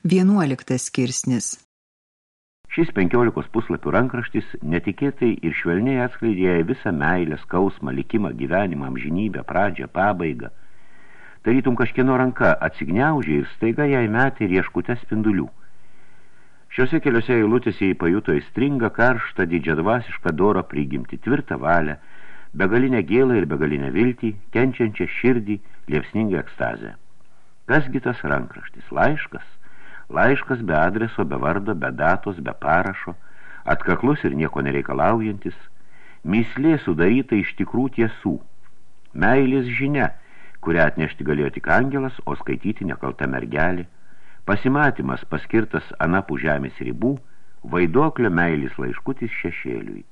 Vienuoliktas skirsnis Šis penkiolikos puslapių rankraštis netikėtai ir švelniai atskleidė visą meilę, skausmą, likimą, gyvenimą, amžinybę, pradžią, pabaigą. Tarytum kažkieno ranka atsigniaužė ir staiga jai metė rieškutę spindulių. Šiuose keliose eilutėse jį pajuto įstringą, karštą, didžiadvasišką dorą prigimti, tvirtą valią, begalinę gėlą ir begalinę viltį, kenčiančią širdį, liepsningą ekstazę. Kasgi tas rankraštis? Laiškas? Laiškas be adreso, be vardo, be datos, be parašo, atkaklus ir nieko nereikalaujantis, mislė sudaryta iš tikrų tiesų, meilės žinia, kurią atnešti galėjo tik angelas, o skaityti nekalta mergelė, pasimatymas paskirtas anapų žemės ribų, vaidoklio meilis laiškutis šešėliui.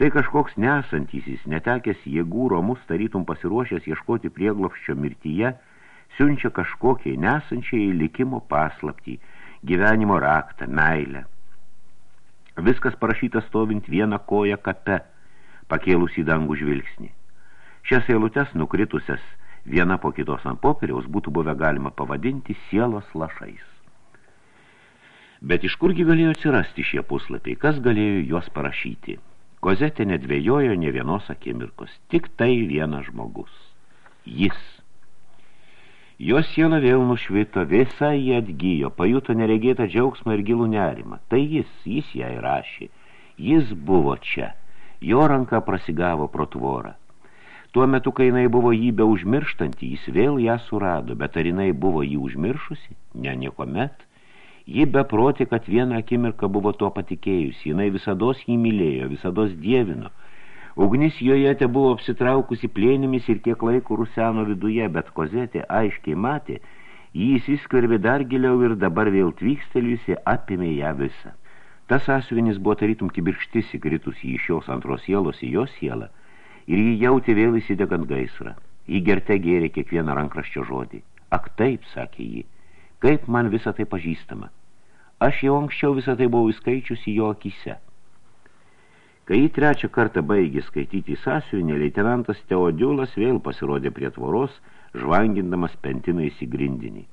Tai kažkoks nesantysis, netekęs jėgų romus, tarytum pasiruošęs ieškoti prieglopščio mirtyje – siunčia kažkokiai nesančiai likimo paslaptį, gyvenimo raktą, meilę. Viskas parašyta stovint vieną koją kape, pakėlus į dangų žvilgsnį. Šias eilutes nukritusias viena po kitos ant popieriaus būtų buvę galima pavadinti sielos lašais. Bet iš kurgi galėjo atsirasti šie puslapiai, kas galėjo juos parašyti? Kozetė nedvėjojo ne vienos akimirkos, tik tai vienas žmogus. Jis – Jos siela vėl nušvito, visa jie atgyjo, pajuto neregėtą džiaugsmą ir gilų nerimą. Tai jis, jis ją įrašė. Jis buvo čia. Jo ranka prasigavo pro tvorą. Tuo metu, kai jinai buvo jį be užmirštanti, jis vėl ją surado, bet ar jinai buvo jį užmiršusi? Ne, nieko met. Ji beproti, kad vieną akimirką buvo tuo patikėjusi, jinai visados jį mylėjo, visados dievino – Ugnis joje te buvo apsitraukusi plėnimis ir kiek laiko ruseno viduje, bet kozetė aiškiai matė, jį įsiskverbė dar giliau ir dabar vėl tvyksteliusi apėmė ją visą. Tas asvinis buvo tarytum kibirkštis įkritusi iš šios antros sielos į jos sielą ir jį jautė vėl įsidegant gaisrą. Į gertę gėrė kiekvieną rankraščio žodį. Ak taip, sakė ji, kaip man visą tai pažįstama. Aš jau anksčiau visą tai buvau įskaičiusi jo akise. Kai jį trečią kartą baigė skaityti sąsiuvinį, leitenantas Teodiulas vėl pasirodė prie tvoros, žvangindamas pentinais į grindinį.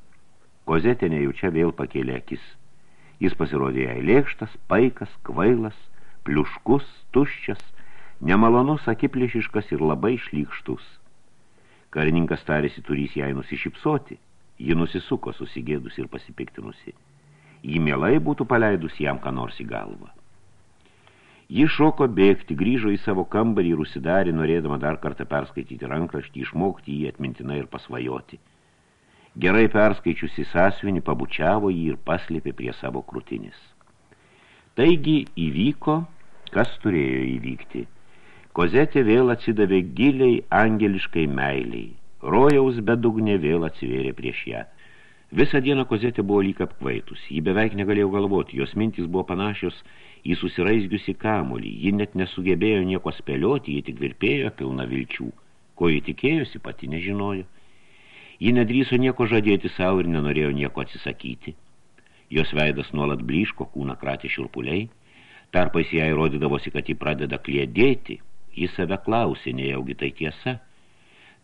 Kozetė nejučia vėl pakėlė akis. Jis pasirodė jai lėkštas, paikas, kvailas, pliuškus, tuščias, nemalonus, akiplėšiškas ir labai šlykštus. Karininkas tarėsi turys jai nusišypsoti. Ji nusisuko susigėdus ir pasipiktinusi. Ji mielai būtų paleidus jam ką nors į galvą. Ji šoko bėgti, grįžo į savo kambarį ir užsidarė, norėdama dar kartą perskaityti rankraštį, išmokti jį atmintinai ir pasvajoti. Gerai perskaičiusi sąsvinį, pabučiavo jį ir paslėpė prie savo krūtinis. Taigi įvyko, kas turėjo įvykti. Kozetė vėl atsidavė giliai angeliškai meiliai. Rojaus bedugnė vėl atsivėrė prieš ją. Visą dieną Kozetė buvo lyg apkvaitus. Ji beveik negalėjo galvoti, jos mintys buvo panašios į susiraizgiusi kamolį. Ji net nesugebėjo nieko spėlioti, ji tik virpėjo pilna vilčių. Ko ji tikėjosi, pati nežinojo. Ji nedryso nieko žadėti savo ir nenorėjo nieko atsisakyti. Jos veidas nuolat blyško, kūną kratė šiurpuliai. Tarpais jai rodydavosi, kad ji pradeda kliedėti. Jis save klausė, nejaugi tai tiesa.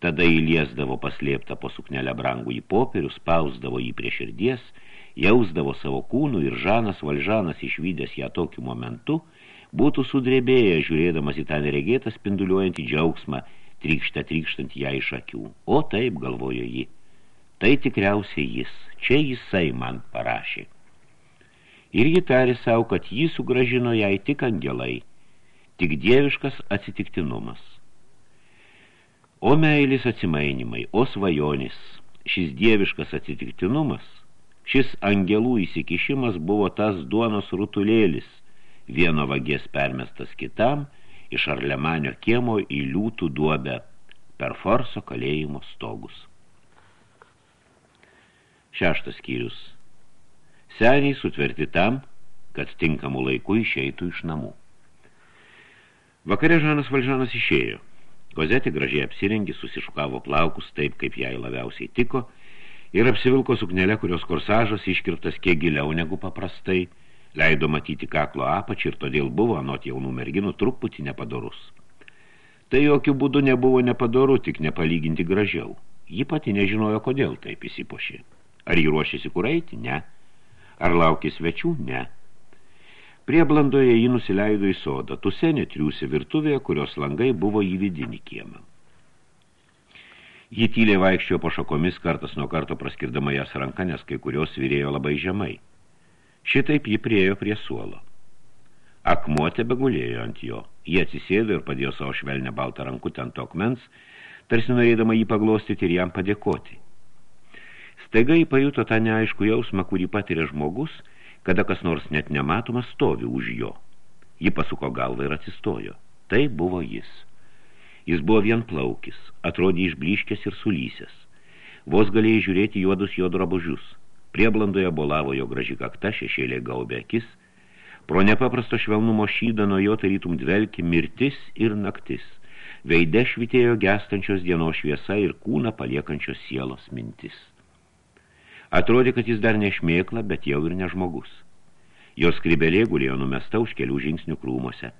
Tada įliesdavo paslėptą po suknelę brangų į popierių, spausdavo jį prie širdies – jausdavo savo kūnų ir Žanas Valžanas išvydęs ją tokiu momentu, būtų sudrebėję, žiūrėdamas į tą neregėtą spinduliuojantį džiaugsmą, trykštą trykštant ją iš akių. O taip, galvojo ji, tai tikriausiai jis, čia jisai man parašė. Ir ji tarė savo, kad jį sugražino jai tik angelai, tik dieviškas atsitiktinumas. O meilis atsimainimai, o svajonis, šis dieviškas atsitiktinumas – Šis angelų įsikišimas buvo tas duonos rutulėlis, vieno vagės permestas kitam, iš Arlemanio kiemo į liūtų duobę per Forso kalėjimo stogus. Šeštas skyrius. Seniai sutverti tam, kad tinkamų laikų išeitų iš namų. Vakare Žanas Valžanas išėjo. Kozetė gražiai apsirengė, susišukavo plaukus taip, kaip jai labiausiai tiko – ir apsivilko suknelę, kurios korsažas iškirtas kiek giliau negu paprastai, leido matyti kaklo apačią ir todėl buvo anot jaunų merginų truputį nepadorus. Tai jokių būdų nebuvo nepadoru, tik nepalyginti gražiau. Ji pati nežinojo, kodėl taip įsipošė. Ar jį ruošėsi kur eiti? Ne. Ar laukė svečių? Ne. Prieblandoje jį nusileido į sodą. Tusenė triūsi virtuvėje, kurios langai buvo į vidinį kiemą. Ji tyliai vaikščiojo po šakomis kartas nuo karto praskirdama jas ranką, nes kai kurios virėjo labai žemai. Šitaip ji priejo prie suolo. Akmuo tebegulėjo ant jo. Jie atsisėdo ir padėjo savo švelnę baltą rankutę ant akmens, tarsi norėdama jį paglostyti ir jam padėkoti. Staiga jį pajuto tą neaišku jausmą, kurį patiria žmogus, kada kas nors net nematomas stovi už jo. Ji pasuko galvą ir atsistojo. Tai buvo jis. Jis buvo vienplaukis, atrodė išbliškęs ir sulysęs. Vos galėjai žiūrėti juodus jo drabužius. Prieblandoje bolavo jo graži kakta, šešėlė gaubė akis. Pro nepaprasto švelnumo šydą nuo jo tarytum dvelki mirtis ir naktis. Veide švitėjo gestančios dienos šviesa ir kūną paliekančios sielos mintis. Atrodė, kad jis dar nešmėkla, bet jau ir nežmogus. Jos skrybelė gulėjo numesta už kelių žingsnių krūmose.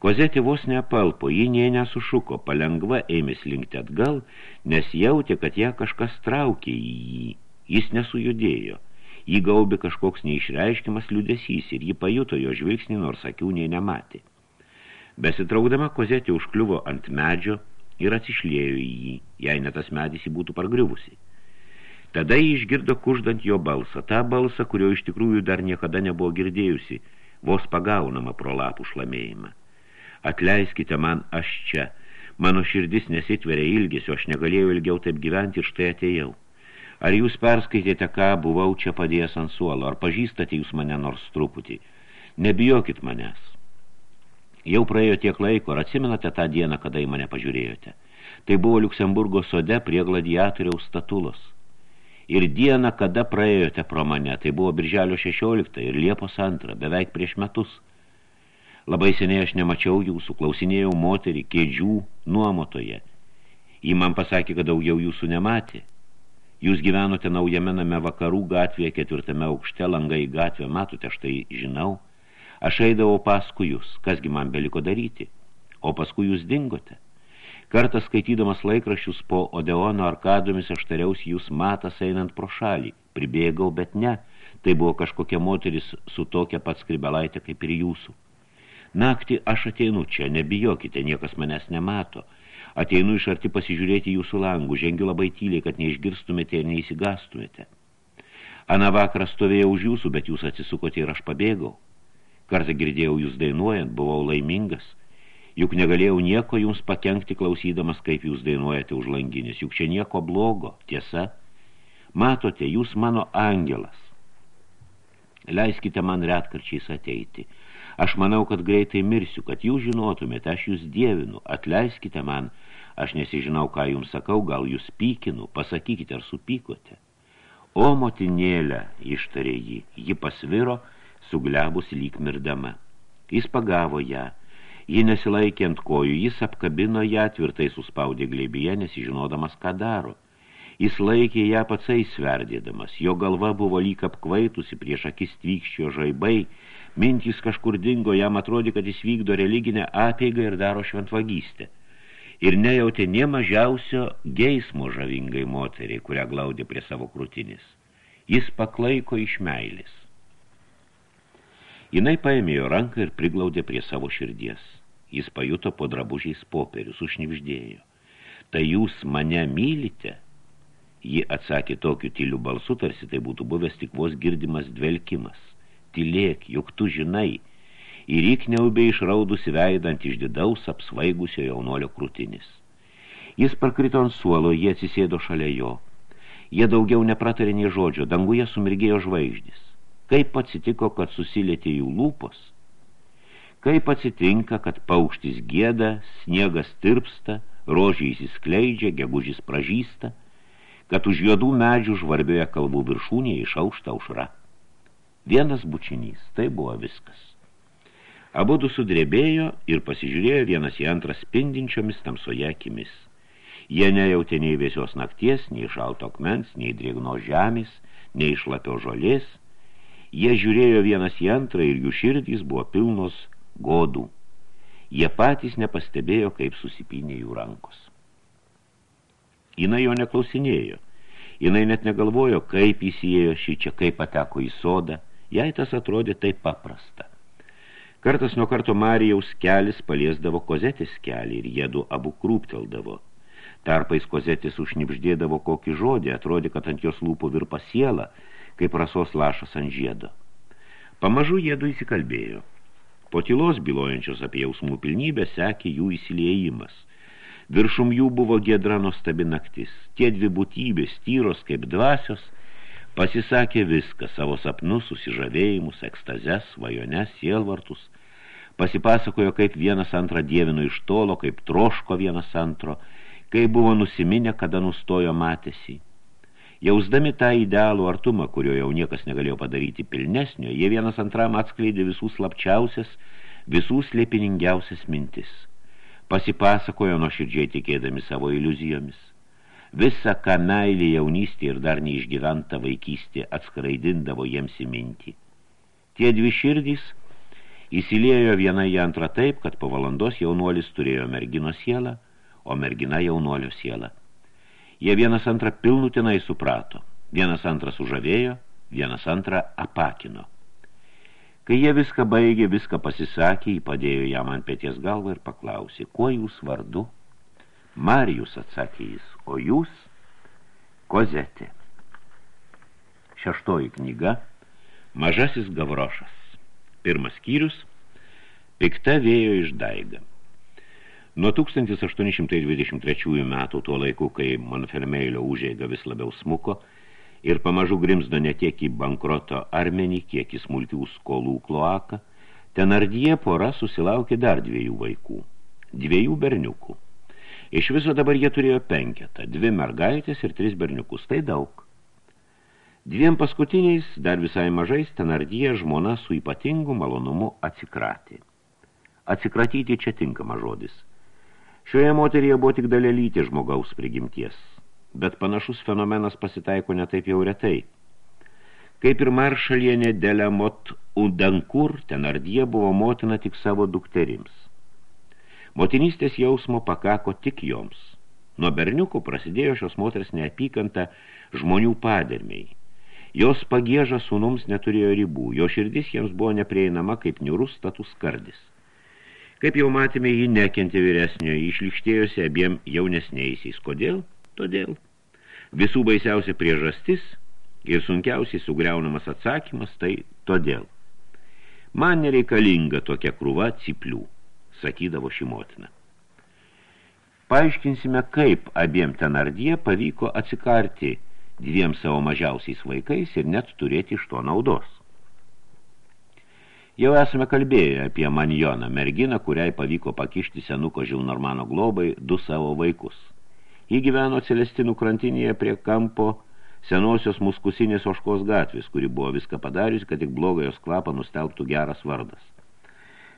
Kozetė vos nepalpo, ji nė nesušuko, palengva ėmė slinkti atgal, nes jautė, kad ją kažkas traukė į jį. Jis nesujudėjo. Jį gaubė kažkoks neišreiškiamas liudesys ir ji pajuto jo žvilgsnį, nors akių nei nematė. Besitraukdama, kozetė užkliuvo ant medžio ir atsišlėjo į jį, jei net tas medis jį būtų pargriuvusi. Tada jį išgirdo kuždant jo balsą, tą balsą, kurio iš tikrųjų dar niekada nebuvo girdėjusi, vos pagaunama pro lapų šlamėjimą. Atleiskite man, aš čia. Mano širdis nesitveria ilgesio, aš negalėjau ilgiau taip gyventi ir štai atėjau. Ar jūs perskaitėte, ką buvau čia padėjęs ant suolo, ar pažįstate jūs mane nors truputį? Nebijokit manęs. Jau praėjo tiek laiko, ar atsimenate tą dieną, kada į mane pažiūrėjote? Tai buvo Liuksemburgo sode prie gladiatoriaus statulos. Ir dieną, kada praėjote pro mane, tai buvo birželio 16 ir Liepos 2, beveik prieš metus. Labai seniai aš nemačiau jūsų, klausinėjau moterį, kėdžių, nuomotoje. Ji man pasakė, kad daugiau jūsų nematė. Jūs gyvenote naujame name vakarų gatvėje, ketvirtame aukšte, langai gatvė, matote, štai žinau. Aš eidavau paskui jūs, kasgi man beliko daryti, o paskui jūs dingote. Kartą skaitydamas laikraščius po Odeono arkadomis aš tariausi jūs matas einant pro šalį. Pribėgau, bet ne. Tai buvo kažkokia moteris su tokia pat skribelaitė kaip ir jūsų. Naktį aš ateinu čia, nebijokite, niekas manęs nemato. Ateinu iš arti pasižiūrėti jūsų langų, žengiu labai tyliai, kad neišgirstumėte ir neįsigastumėte. Ana vakarą stovėjau už jūsų, bet jūs atsisukote ir aš pabėgau. Kartą girdėjau jūs dainuojant, buvau laimingas – Juk negalėjau nieko jums pakengti klausydamas, kaip jūs dainuojate už langinis. Juk čia nieko blogo, tiesa. Matote, jūs mano angelas. Leiskite man retkarčiais ateiti. Aš manau, kad greitai mirsiu, kad jūs žinotumėte, aš jūs dievinu. Atleiskite man, aš nesižinau, ką jums sakau, gal jūs pykinu, pasakykite, ar supykote. O motinėlė, ištarė jį, ji pasviro, suglebus lyg mirdama. Jis pagavo ją Ji nesilaikė ant kojų, jis apkabino ją, tvirtai suspaudė glėbyje, nesižinodamas, ką daro. Jis laikė ją patsai sverdėdamas, jo galva buvo lyg apkvaitusi prieš akis tvykščio žaibai, mintys kažkur dingo, jam atrodė, kad jis vykdo religinę apeigą ir daro šventvagystę. Ir nejautė nie mažiausio geismo žavingai moteriai, kurią glaudė prie savo krūtinis. Jis paklaiko iš meilės. Jinai paėmė jo ranką ir priglaudė prie savo širdies. Jis pajuto po drabužiais popierius, užnivždėjo. Tai jūs mane mylite? Ji atsakė tokiu tyliu balsu, tarsi tai būtų buvęs tik vos girdimas dvelkimas. Tylėk, juk tu žinai. Ir įkniaubė išraudusi veidant išdidaus apsvaigusio jaunolio krūtinis. Jis parkrito ant suolo, jie atsisėdo šalia jo. Jie daugiau nepratarė nei žodžio, danguje sumirgėjo žvaigždis. Kaip atsitiko, kad susilietė jų lūpos – Kaip atsitinka, kad paukštis gėda, sniegas tirpsta, rožiai įsiskleidžia, gegužis pražįsta, kad už juodų medžių žvarbioje kalbų viršūnėje išaušta aušra. Vienas bučinys, tai buvo viskas. Abudu sudrebėjo ir pasižiūrėjo vienas į antrą spindinčiomis tamsoje akimis. Jie nejautė nei vėsios nakties, nei šalto akmens, nei drėgno žemės, nei šlapio žolės. Jie žiūrėjo vienas į antrą ir jų širdys buvo pilnos godų. Jie patys nepastebėjo, kaip susipinė jų rankos. Jina jo neklausinėjo. Jinai net negalvojo, kaip įsijėjo šį čia, kaip pateko į sodą. Jai tas atrodė taip paprasta. Kartas nuo karto Marijaus kelis paliesdavo kozetės kelį ir jėdu abu krūpteldavo. Tarpais kozetis užnipždėdavo kokį žodį, atrodė, kad ant jos lūpų virpa siela, kaip rasos lašas ant žiedo. Pamažu jėdu įsikalbėjo. Po tylos bylojančios apie jausmų pilnybę sekė jų įsiliejimas – Viršum jų buvo gedra nuostabi naktis. Tie dvi būtybės, tyros kaip dvasios, pasisakė viską, savo sapnus, susižavėjimus, ekstazes, svajones, sielvartus. Pasipasakojo, kaip vienas antrą dievino iš tolo, kaip troško vienas antro, kaip buvo nusiminę, kada nustojo matėsi. Jausdami tą idealų artumą, kurio jau niekas negalėjo padaryti pilnesnio, jie vienas antram atskleidė visų slapčiausias, visų slėpiningiausias mintis – pasipasakojo nuoširdžiai tikėdami savo iliuzijomis. Visa, ką meilė jaunystė ir dar neišgyventa vaikystė atskraidindavo jiems į mintį. Tie dvi širdys įsiliejo viena į antrą taip, kad po valandos jaunuolis turėjo mergino sielą, o mergina jaunuolio sielą. Jie vienas antrą pilnutinai suprato, vienas antrą sužavėjo, vienas antrą apakino. Kai jie viską baigė, viską pasisakė, jį padėjo jam ant pėties galvą ir paklausė, kuo jūs vardu? Marijus atsakė jis, o jūs? Kozetė. Šeštoji knyga, Mažasis Gavrošas. Pirmas skyrius, Pikta vėjo išdaiga. Nuo 1823 metų tuo laiku, kai Monfermeilio užėga vis labiau smuko, ir pamažu grimzdo ne tiek į bankroto armenį, kiek į smulkių skolų kloaką, ten ardie pora susilaukė dar dviejų vaikų, dviejų berniukų. Iš viso dabar jie turėjo penketą, dvi mergaitės ir tris berniukus, tai daug. Dviem paskutiniais, dar visai mažais, ten ardie žmona su ypatingu malonumu atsikratė. Atsikratyti čia tinkama žodis. Šioje moteryje buvo tik dalelytė žmogaus prigimties – bet panašus fenomenas pasitaiko netaip jau retai. Kaip ir maršalienė Delemot Udankur, tenardie buvo motina tik savo dukterims. Motinystės jausmo pakako tik joms. Nuo berniukų prasidėjo šios moters neapykanta žmonių padermiai. Jos pagėža sūnums neturėjo ribų, jo širdis jiems buvo neprieinama kaip niurus status skardis. Kaip jau matėme, ji nekentė vyresnio, išlikštėjosi abiem jaunesniaisiais. Kodėl? Todėl visų baisiausia priežastis ir sunkiausiai sugriaunamas atsakymas tai todėl. Man nereikalinga tokia krūva ciplių, sakydavo ši motina. Paaiškinsime, kaip abiem tenardie pavyko atsikarti dviem savo mažiausiais vaikais ir net turėti iš to naudos. Jau esame kalbėję apie Manjoną, merginą, kuriai pavyko pakišti senuko Žilnormano globai du savo vaikus – Ji gyveno Celestinų krantinėje prie kampo senosios muskusinės oškos gatvės, kuri buvo viską padariusi, kad tik blogą jos klapą nustelbtų geras vardas.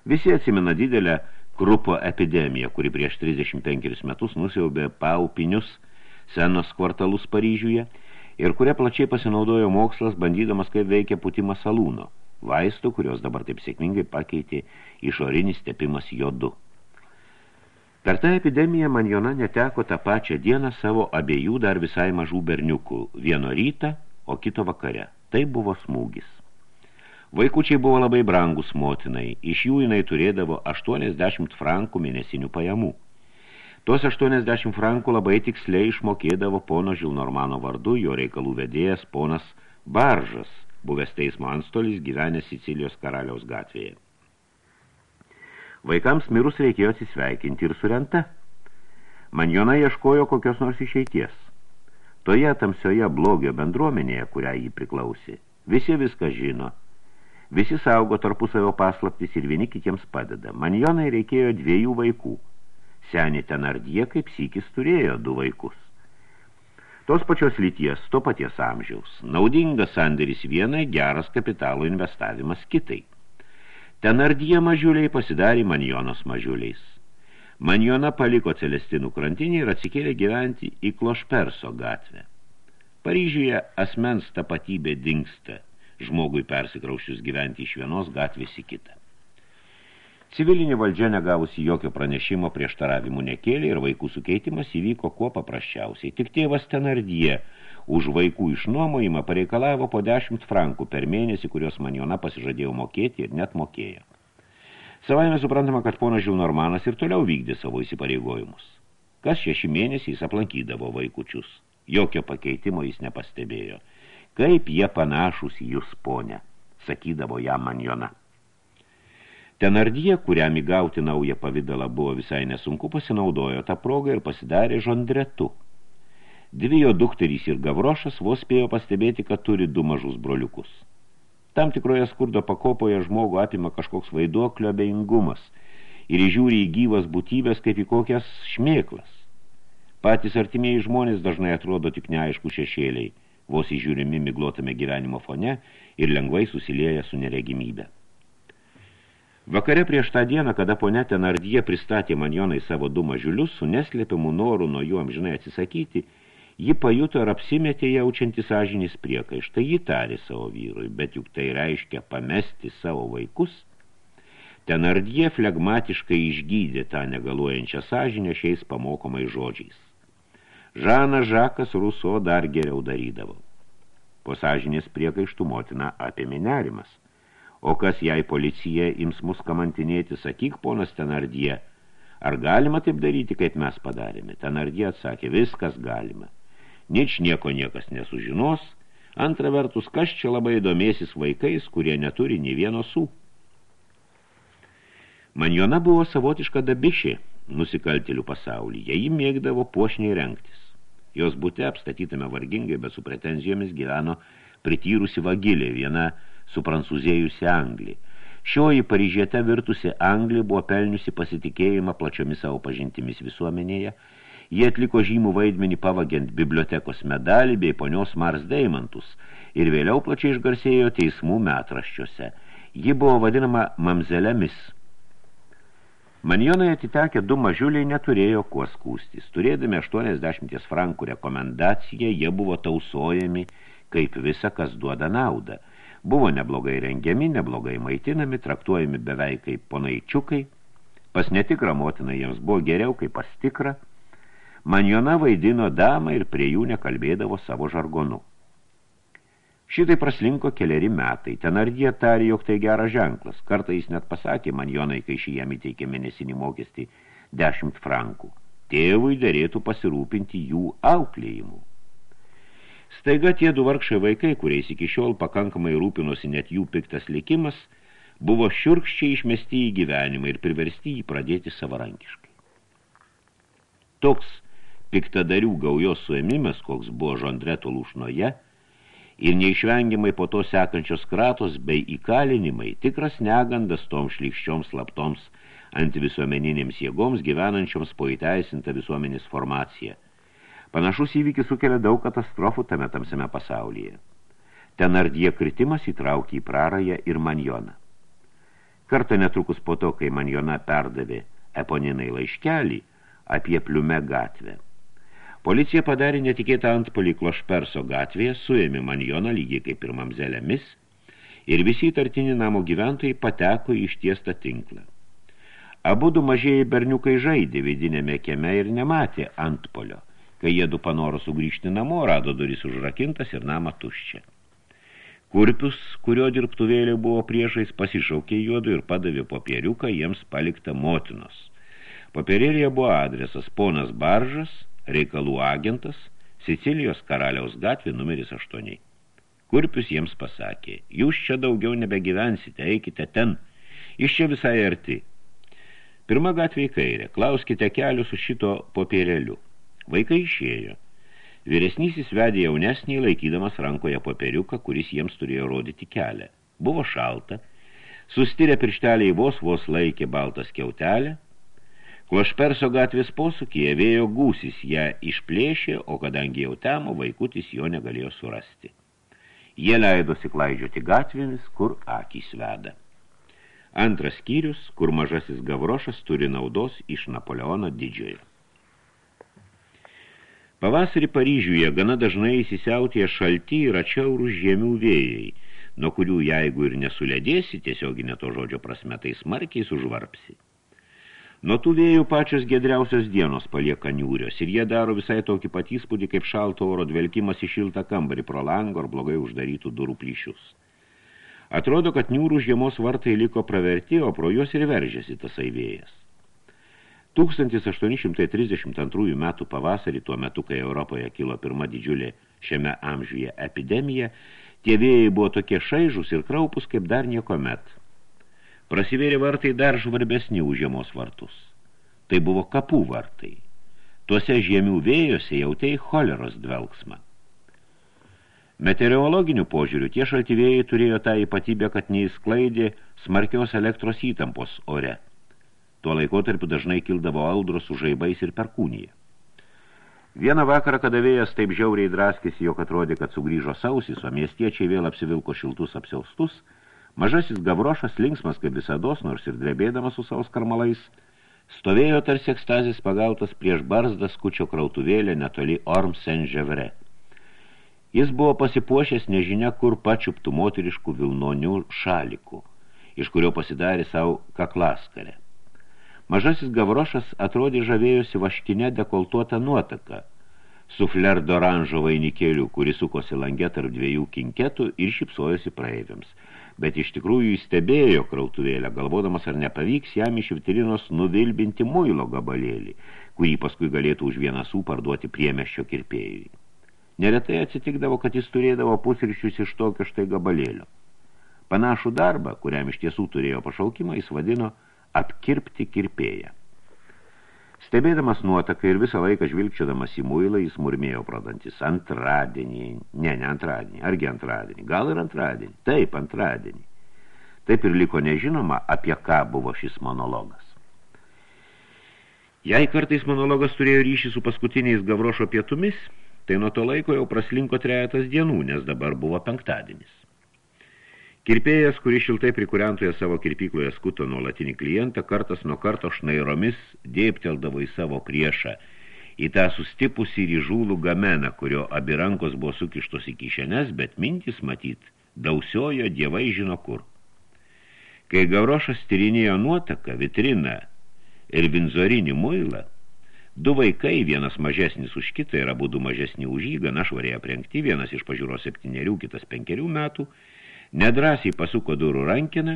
Visi atsimena didelę krupo epidemiją, kuri prieš 35 metus nusiaubė paupinius senos kvartalus Paryžiuje ir kuria plačiai pasinaudojo mokslas, bandydamas kaip veikia putimas salūno, vaistų, kurios dabar taip sėkmingai pakeitė išorinis tepimas jodu. Per tą epidemiją Manjona neteko tą pačią dieną savo abiejų dar visai mažų berniukų, vieno rytą, o kito vakare. Tai buvo smūgis. Vaikučiai buvo labai brangus motinai, iš jų jinai turėdavo 80 frankų mėnesinių pajamų. Tos 80 frankų labai tiksliai išmokėdavo pono Žilnormano vardu, jo reikalų vedėjas ponas Baržas, buvęs teismo anstolis gyvenęs Sicilijos karaliaus gatvėje. Vaikams mirus reikėjo atsisveikinti ir su renta. Manjona ieškojo kokios nors išeities. Toje tamsioje blogio bendruomenėje, kurią jį priklausė, visi viską žino. Visi saugo tarpusavio paslaptis ir vieni kitiems padeda. Manjonai reikėjo dviejų vaikų. Senį tenardie kaip sykis turėjo du vaikus. Tos pačios lyties, to paties amžiaus. Naudingas sandėris vienai, geras kapitalo investavimas kitai. Ten ardyje mažiuliai pasidarė Manjonos mažiuliais. Manjona paliko Celestinų krantinį ir atsikėlė gyventi į Klošperso gatvę. Paryžiuje asmens tapatybė dingsta, žmogui persikraušius gyventi iš vienos gatvės į kitą. Civilinė valdžia negavusi jokio pranešimo prieštaravimų nekėlė ir vaikų sukeitimas įvyko kuo paprasčiausiai. Tik tėvas Tenardie už vaikų išnuomojimą pareikalavo po 10 frankų per mėnesį, kurios Manjona pasižadėjo mokėti ir net mokėjo. Savaime suprantama, kad ponas Žilnormanas ir toliau vykdė savo įsipareigojimus. Kas šeši mėnesį jis aplankydavo vaikučius. Jokio pakeitimo jis nepastebėjo. Kaip jie panašus į jūs, ponė, sakydavo jam Manjona. Tenardyje, kuriam įgauti naują pavydalą buvo visai nesunku, pasinaudojo tą progą ir pasidarė žondretu – Dvi jo dukterys ir Gavrošas vos spėjo pastebėti, kad turi du mažus broliukus. Tam tikroje skurdo pakopoje žmogų apima kažkoks vaiduoklio beingumas ir įžiūri į gyvas būtybės kaip į kokias šmėklas. Patys artimieji žmonės dažnai atrodo tik neaišku šešėliai, vos įžiūrimi miglotame gyvenimo fone ir lengvai susilieja su neregimybė. Vakare prieš tą dieną, kada ponė Tenardyje pristatė manjonai savo du mažiulius, su neslėpimu noru nuo jų amžinai atsisakyti, Ji pajuto ir apsimetė jaučianti sąžinės priekaištą, ji tarė savo vyrui, bet juk tai reiškia pamesti savo vaikus. Tenardie flegmatiškai išgydė tą negaluojančią sąžinę šiais pamokomais žodžiais. Žanas Žakas Ruso dar geriau darydavo. Po sąžinės priekaištų motina apėmė nerimas. O kas jei policija ims mus kamantinėti, sakyk, ponas Tenardie, ar galima taip daryti, kaip mes padarėme? Tenardie atsakė, viskas galima nič nieko niekas nesužinos, antra vertus, kas čia labai domėsis vaikais, kurie neturi nei vieno sų. Manjona buvo savotiška dabišė nusikaltėlių pasaulyje, ji mėgdavo puošniai rengtis. Jos būte apstatytame vargingai, bet su pretenzijomis gyveno prityrusi vagilė, viena su prancūzėjusi Anglį. Šioji Paryžiete virtusi Anglį buvo pelniusi pasitikėjimą plačiomis savo pažintimis visuomenėje – Jie atliko žymų vaidmenį pavagiant bibliotekos medalį bei ponios Mars Deimantus ir vėliau plačiai išgarsėjo teismų metraščiuose. Ji buvo vadinama mamzelemis. Manjonai atitekę du mažiuliai neturėjo kuo skūstis. Turėdami 80 frankų rekomendaciją, jie buvo tausojami kaip visa, kas duoda naudą. Buvo neblogai rengiami, neblogai maitinami, traktuojami beveik kaip ponaičiukai. Pas netikrą motiną jiems buvo geriau kaip pas tikrą. Manjona vaidino damą ir prie jų nekalbėdavo savo žargonu. Šitai praslinko keliari metai. Tenardie tarė, jog tai geras ženklas. Kartą jis net pasakė Manjonai, kai šį jam įteikė mėnesinį mokestį 10 frankų. Tėvui dėrėtų pasirūpinti jų auklėjimu. Staiga tie du vargšai vaikai, kuriais iki šiol pakankamai rūpinosi net jų piktas likimas, buvo šiurkščiai išmesti į gyvenimą ir priversti jį pradėti savarankiškai. Toks piktadarių gaujos suėmimas, koks buvo žondreto lūšnoje, ir neišvengiamai po to sekančios kratos bei įkalinimai tikras negandas toms šlykščioms slaptoms antivisuomeninėms jėgoms gyvenančioms po įteisintą visuomenės formaciją. Panašus įvykis sukelia daug katastrofų tame tamsiame pasaulyje. Tenardie kritimas įtraukė į prarąją ir manjoną. Kartą netrukus po to, kai manjona perdavė eponinai laiškelį apie pliume gatvę. Policija padarė netikėtą antpolį Klošperso gatvėje, suėmė manjoną lygiai kaip ir mamzelėmis ir visi įtartini namo gyventojai pateko į ištiestą tinklą. Abudu mažieji berniukai žaidė vidinėme kieme ir nematė antpolio. Kai jie du panoro sugrįžti namo, rado duris užrakintas ir namą tuščią. Kurpius, kurio dirbtuvėlė buvo priešais, pasišaukė juodu ir padavė popieriuką jiems paliktą motinos. Popierėlėje buvo adresas ponas Baržas – reikalų agentas, Sicilijos karaliaus gatvė numeris 8. Kurpius jiems pasakė, jūs čia daugiau nebegyvensite, eikite ten, iš čia visai arti. Pirma gatvė į kairę, klauskite kelių su šito popierėliu. Vaikai išėjo. Vyresnysis vedė jaunesnį, laikydamas rankoje popieriuką, kuris jiems turėjo rodyti kelią. Buvo šalta. Sustirę piršteliai vos vos laikė baltas keutelę, Klošperso gatvės posūkyje vėjo gūsis ją išplėšė, o kadangi jau temo, vaikutis jo negalėjo surasti. Jie leidosi klaidžioti gatvėmis, kur akys veda. Antras skyrius, kur mažasis gavrošas turi naudos iš Napoleono didžiojo. Pavasarį Paryžiuje gana dažnai įsisiautė šalti ir atšiaurų žiemių vėjai, nuo kurių jeigu ir nesuledėsi, tiesioginė to žodžio prasme, tai smarkiai sužvarpsi. Nuo tų vėjų pačios gedriausios dienos palieka niūrios ir jie daro visai tokį pat įspūdį kaip šalto oro dvelkimas į šiltą kambarį pro lango ar blogai uždarytų durų plyšius. Atrodo, kad niūrų žiemos vartai liko praverti, o pro juos ir veržėsi tasai vėjas. 1832 metų pavasarį, tuo metu, kai Europoje kilo pirma didžiulė šiame amžiuje epidemija, tie vėjai buvo tokie šaižus ir kraupus, kaip dar nieko met. Prasivėrė vartai dar žvarbesni už žiemos vartus. Tai buvo kapų vartai. Tuose žiemių vėjose jautėjai choleros dvelgsmą. Meteorologinių požiūrių tie šaltivėjai turėjo tą ypatybę, kad neįsklaidė smarkios elektros įtampos ore. Tuo laikotarpiu dažnai kildavo audros su žaibais ir perkūnyje. Vieną vakarą, kada vėjas taip žiauriai draskėsi, jog atrodė, kad sugrįžo sausis, o miestiečiai vėl apsivilko šiltus apsiaustus – Mažasis gavrošas linksmas, kaip visados, nors ir drebėdamas su savo skarmalais, stovėjo tarsi ekstazis pagautas prieš barzdą skučio krautuvėlę netoli Orm Saint-Gevre. Jis buvo pasipuošęs nežinia kur pačiuptų moteriškų vilnonių šalikų, iš kurio pasidarė savo kaklaskarę. Mažasis gavrošas atrodė žavėjosi vaškinę dekoltuotą nuotaką, su flerdo oranžo vainikėliu, kuris sukosi langė tarp dviejų kinketų ir šipsojosi praeiviams – bet iš tikrųjų jis stebėjo krautuvėlę, galvodamas, ar nepavyks jam iš vitrinos nuvilbinti muilo gabalėlį, kurį paskui galėtų už vieną sų parduoti priemeščio kirpėjui. Neretai atsitikdavo, kad jis turėdavo pusryčius iš tokio štai gabalėlio. Panašų darbą, kuriam iš tiesų turėjo pašaukimą, jis vadino apkirpti kirpėją. Stebėdamas nuotaką ir visą laiką žvilgčiodamas į muilą, jis murmėjo prodantis antradienį. Ne, ne antradienį. Argi antradienį? Gal ir antradienį. Taip, antradienį. Taip ir liko nežinoma, apie ką buvo šis monologas. Jei kartais monologas turėjo ryšį su paskutiniais Gavrošo pietumis, tai nuo to laiko jau praslinko trejetas dienų, nes dabar buvo penktadienis. Kirpėjas, kuris šiltai prikuriantoje savo kirpykloje skuto nuolatinį klientą, kartas nuo karto šnairomis dėpteldavo į savo priešą, į tą sustipusį ryžūlų gameną, kurio abi rankos buvo sukištos į kišenes, bet mintis matyt, dausiojo dievai žino kur. Kai Gavrošas tyrinėjo nuotaką, vitriną ir vinzorinį muilą, du vaikai, vienas mažesnis už kitą ir abu du mažesni už jį, gana švariai aprengti, vienas iš pažiūros septynerių, kitas penkerių metų – Nedrasiai pasuko durų rankiną,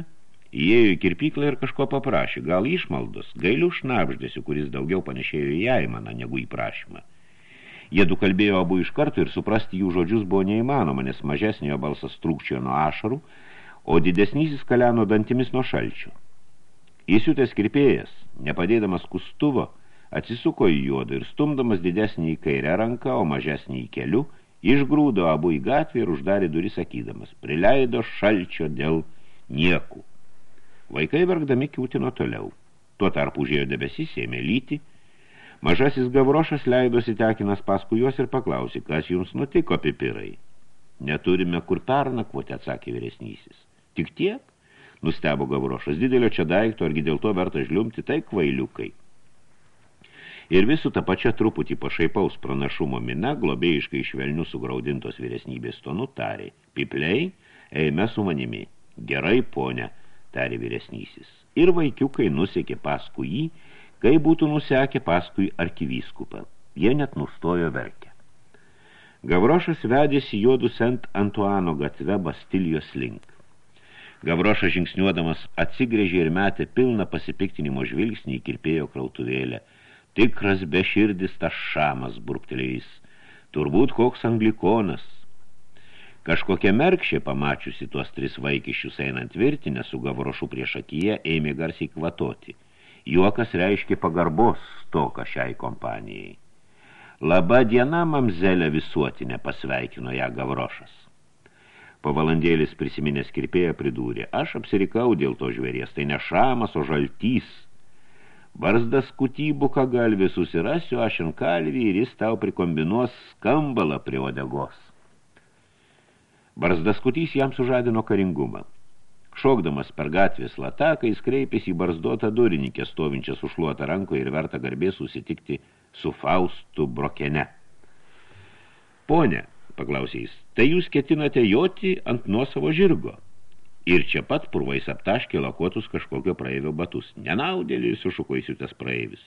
įėjo į kirpyklą ir kažko paprašė, gal išmaldos, gailių šnapždėsiu, kuris daugiau panešėjo į Aimaną negu į prašymą. Jie du kalbėjo abu iš karto ir suprasti jų žodžius buvo neįmanoma, nes mažesniojo balsas trūkčiojo nuo ašarų, o didesnysis kaleno dantimis nuo šalčių. Įsiutęs kirpėjas, nepadėdamas kustuvo, atsisuko į juodą ir stumdamas didesnį į kairę ranką, o mažesnį į kelių, Išgrūdo abu į gatvę ir uždarė duris sakydamas, prileido šalčio dėl niekų. Vaikai verkdami kiūtino toliau. Tuo tarpu užėjo debesys, ėmė lyti. Mažasis gavrošas leidosi tekinas paskui juos ir paklausė, kas jums nutiko, pipirai. Neturime kur pernakvoti, atsakė vyresnysis. Tik tiek? Nustebo gavrošas. Didelio čia daikto, argi dėl to verta žliumti, tai kvailiukai ir visų tą pačią truputį pašaipaus pranašumo mina globėjiškai švelnių sugraudintos vyresnybės tonu tarė. Pipliai, eime su manimi. Gerai, ponia, tarė vyresnysis. Ir vaikiukai nusekė paskui jį, kai būtų nusekę paskui arkivyskupą. Jie net nustojo verkę. Gavrošas vedėsi juodų Sent Antuano gatve Bastilijos link. Gavrošas žingsniuodamas atsigrėžė ir metė pilną pasipiktinimo žvilgsnį į kirpėjo krautuvėlę – Tikras beširdis tas šamas burptelėjais, turbūt koks anglikonas. Kažkokia merkšė, pamačiusi tuos tris vaikiščius einant virtinę su gavrošu prieš akiją, ėmė garsiai kvatoti. Juokas reiškia pagarbos toką šiai kompanijai. Labą dieną, mamzelė visuotinė, pasveikino ją gavrošas. Po valandėlis prisiminęs kirpėją pridūrė, aš apsirikau dėl to žvėries, tai ne šamas, o žaltys – Barzdas kutybuką galvį susirasiu, aš ant kalvį ir jis tau prikombinuos skambalą prie odegos. Barzdas kutys jam sužadino karingumą. Šokdamas per gatvės lataką, jis kreipėsi į barzdotą durininkę, stovinčią sušluotą rankoje ir vertą garbės susitikti su Faustu Brokene. Pone, paklausė jis, tai jūs ketinate joti ant nuosavo žirgo? Ir čia pat purvais aptaškė lakuotus kažkokio praeivio batus. Nenaudėlį sušuko įsiutęs praeivis.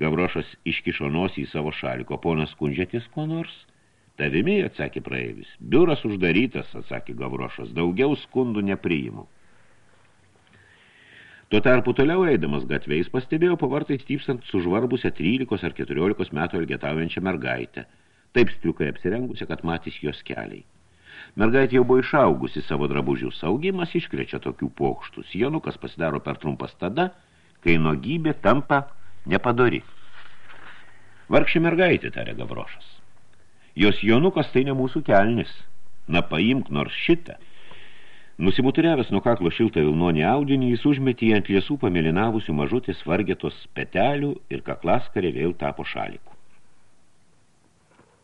Gavrošas iškišo nosį į savo šaliko. Ponas skundžiatės ko nors? Tavimi, atsakė praeivis. Biuras uždarytas, atsakė Gavrošas. Daugiau skundų nepriimu. Tuo tarpu toliau eidamas gatveis pastebėjo pavartais typsant sužvarbusią 13 ar 14 metų elgetaujančią mergaitę. Taip striukai apsirengusią, kad matys jos keliai. Mergaitė jau buvo išaugusi savo drabužių saugimas, iškrečia tokių pokštus. Jonukas pasidaro per trumpas tada, kai nuogybė tampa nepadori. Vargšė mergaitė, tarė Gavrošas. Jos Jonukas tai ne mūsų kelnis. Na, paimk nors šitą. Nusimuturiavęs nuo kaklo šiltą vilnonį audinį, jis užmetė ant liesų pamėlinavusių mažutės vargėtos petelių ir kaklaskarė vėl tapo šaliku.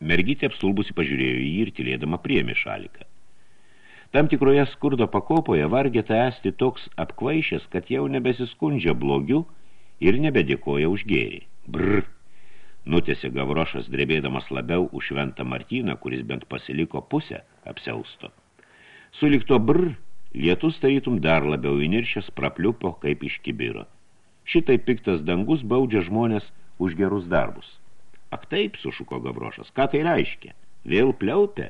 Mergytė apstulbusi pažiūrėjo į jį ir tylėdama priėmė šaliką. Tam tikroje skurdo pakopoje vargėta esti toks apkvaišęs, kad jau nebesiskundžia blogiu ir nebedėkoja už gėrį. Brr! Nutėsi Gavrošas, drebėdamas labiau už šventą Martyną, kuris bent pasiliko pusę apsiausto. Sulikto brr, lietus tarytum dar labiau įniršęs prapliupo kaip iš kibiro. Šitai piktas dangus baudžia žmonės už gerus darbus. Ak taip, sušuko Gavrošas, ką tai reiškia? Vėl pliaupė?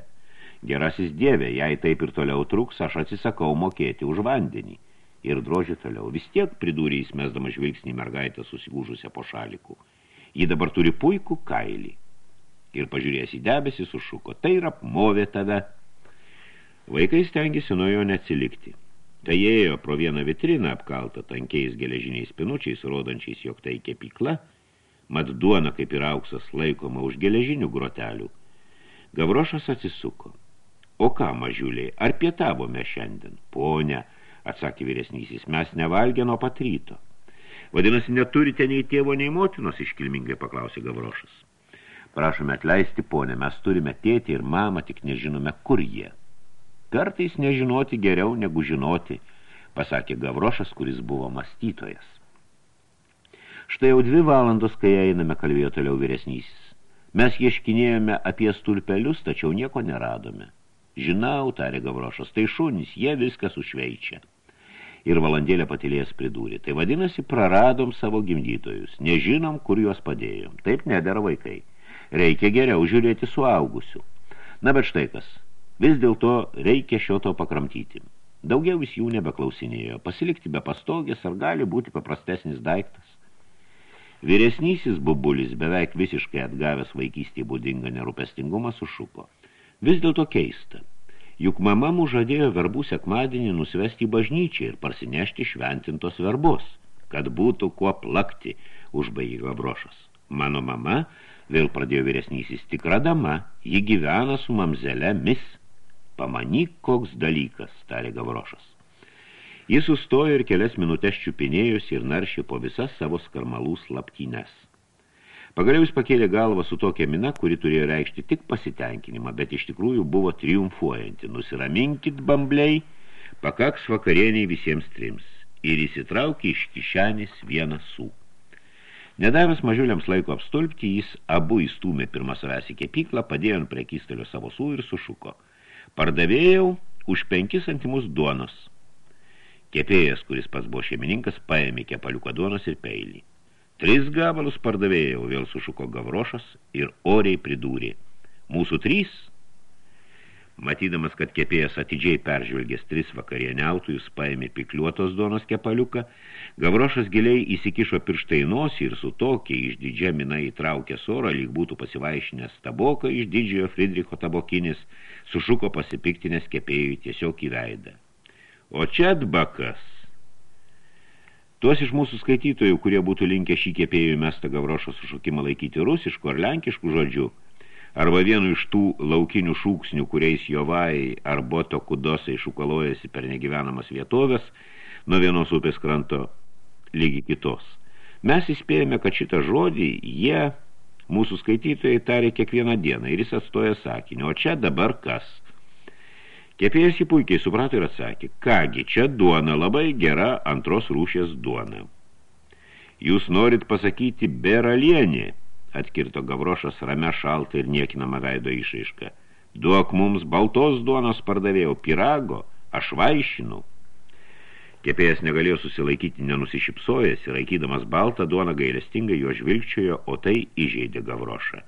Gerasis dievė, jei taip ir toliau truks, aš atsisakau mokėti už vandenį. Ir drožė toliau. Vis tiek pridūrė įsmesdama žvilgsnį mergaitę susigūžusią po šalikų. Ji dabar turi puikų kailį. Ir pažiūrės į debesį sušuko. Tai ir apmovė tave. Vaikai stengiasi nuo jo neatsilikti. Tai ėjo pro vieną vitriną apkaltą tankiais geležiniais pinučiais, rodančiais, jog tai kepykla – mat duona kaip ir auksas laikoma už geležinių grotelių. Gavrošas atsisuko. O ką, mažiuliai, ar pietavome šiandien? Ponia, atsakė vyresnysis, mes nevalgė nuo pat ryto. Vadinasi, neturite nei tėvo, nei motinos, iškilmingai paklausė Gavrošas. Prašome atleisti, ponė, mes turime tėtį ir mamą, tik nežinome, kur jie. Kartais nežinoti geriau negu žinoti, pasakė Gavrošas, kuris buvo mąstytojas. Štai jau dvi valandos, kai einame, kalbėjo toliau vyresnysis. Mes ieškinėjome apie stulpelius, tačiau nieko neradome. Žinau, tarė Gavrošas, tai šunys, jie viską sušveičia. Ir valandėlę patilės pridūrė. Tai vadinasi, praradom savo gimdytojus. Nežinom, kur juos padėjom. Taip nedėra vaikai. Reikia geriau žiūrėti suaugusių. Na, bet štai kas. Vis dėlto reikia šio to pakramtyti. Daugiau vis jų nebeklausinėjo. Pasilikti be pastogės ar gali būti paprastesnis daiktas. Vyresnysis bubulis, beveik visiškai atgavęs vaikystį būdingą nerūpestingumą, sušuko. Vis dėlto keista. Juk mama mu žadėjo verbų sekmadienį nusivesti į bažnyčią ir parsinešti šventintos verbos, kad būtų kuo plakti, užbaigė Gavrošas. Mano mama, vėl pradėjo vyresnysis, tikra dama, ji gyvena su mamzele mis. Pamanyk, koks dalykas, tarė Gavrošas. Jis sustojo ir kelias minutės čiupinėjosi ir naršė po visas savo skarmalų slaptynes. Pagaliau jis pakėlė galvą su tokia mina, kuri turėjo reikšti tik pasitenkinimą, bet iš tikrųjų buvo triumfuojanti. Nusiraminkit, bambliai, pakaks vakarieniai visiems trims. Ir įsitraukė iš kišenės vieną sų. Nedavęs mažiuliams laiko apstulpti, jis abu įstūmė pirmą savęs į kepyklą, padėjo ant prekystelio savo sų ir sušuko. Pardavėjau už penkis antimus duonos – Kepėjas, kuris pats buvo šeimininkas, paėmė kepaliuką duonos ir peilį. Tris gabalus pardavėjau, vėl sušuko gavrošas ir oriai pridūrė. Mūsų trys? Matydamas, kad kepėjas atidžiai peržvelgęs tris vakarieniautojus, paėmė pikliuotos duonos kepaliuką, gavrošas giliai įsikišo pirštai nosį ir su tokia išdidžia mina įtraukė sorą, lyg būtų pasivaišinęs taboką iš didžiojo Friedricho tabokinis, sušuko pasipiktinės kepėjui tiesiog į veidą. O čia atbakas. Tuos iš mūsų skaitytojų, kurie būtų linkę šį kepėjų mestą gavrošo sušukimą laikyti rusiškų ar lenkiškų žodžių, arba vienu iš tų laukinių šūksnių, kuriais jovai ar boto kudosai šukalojasi per negyvenamas vietovės, nuo vienos upės kranto lygi kitos. Mes įspėjame, kad šitą žodį jie, mūsų skaitytojai, tarė kiekvieną dieną ir jis atstoja sakinį. O čia dabar kas – Kepėjas jį puikiai suprato ir atsakė, kągi, čia duona, labai gera antros rūšės duona. Jūs norit pasakyti beralienė, atkirto Gavrošas ramę šaltą ir niekinamą veido išaišką. Duok mums baltos duonos pardavėjau, pirago, aš vaišinu. Kepėjas negalėjo susilaikyti nenusišipsojęs ir laikydamas baltą duoną gailestingai jo žvilgčiojo, o tai įžeidė Gavrošą.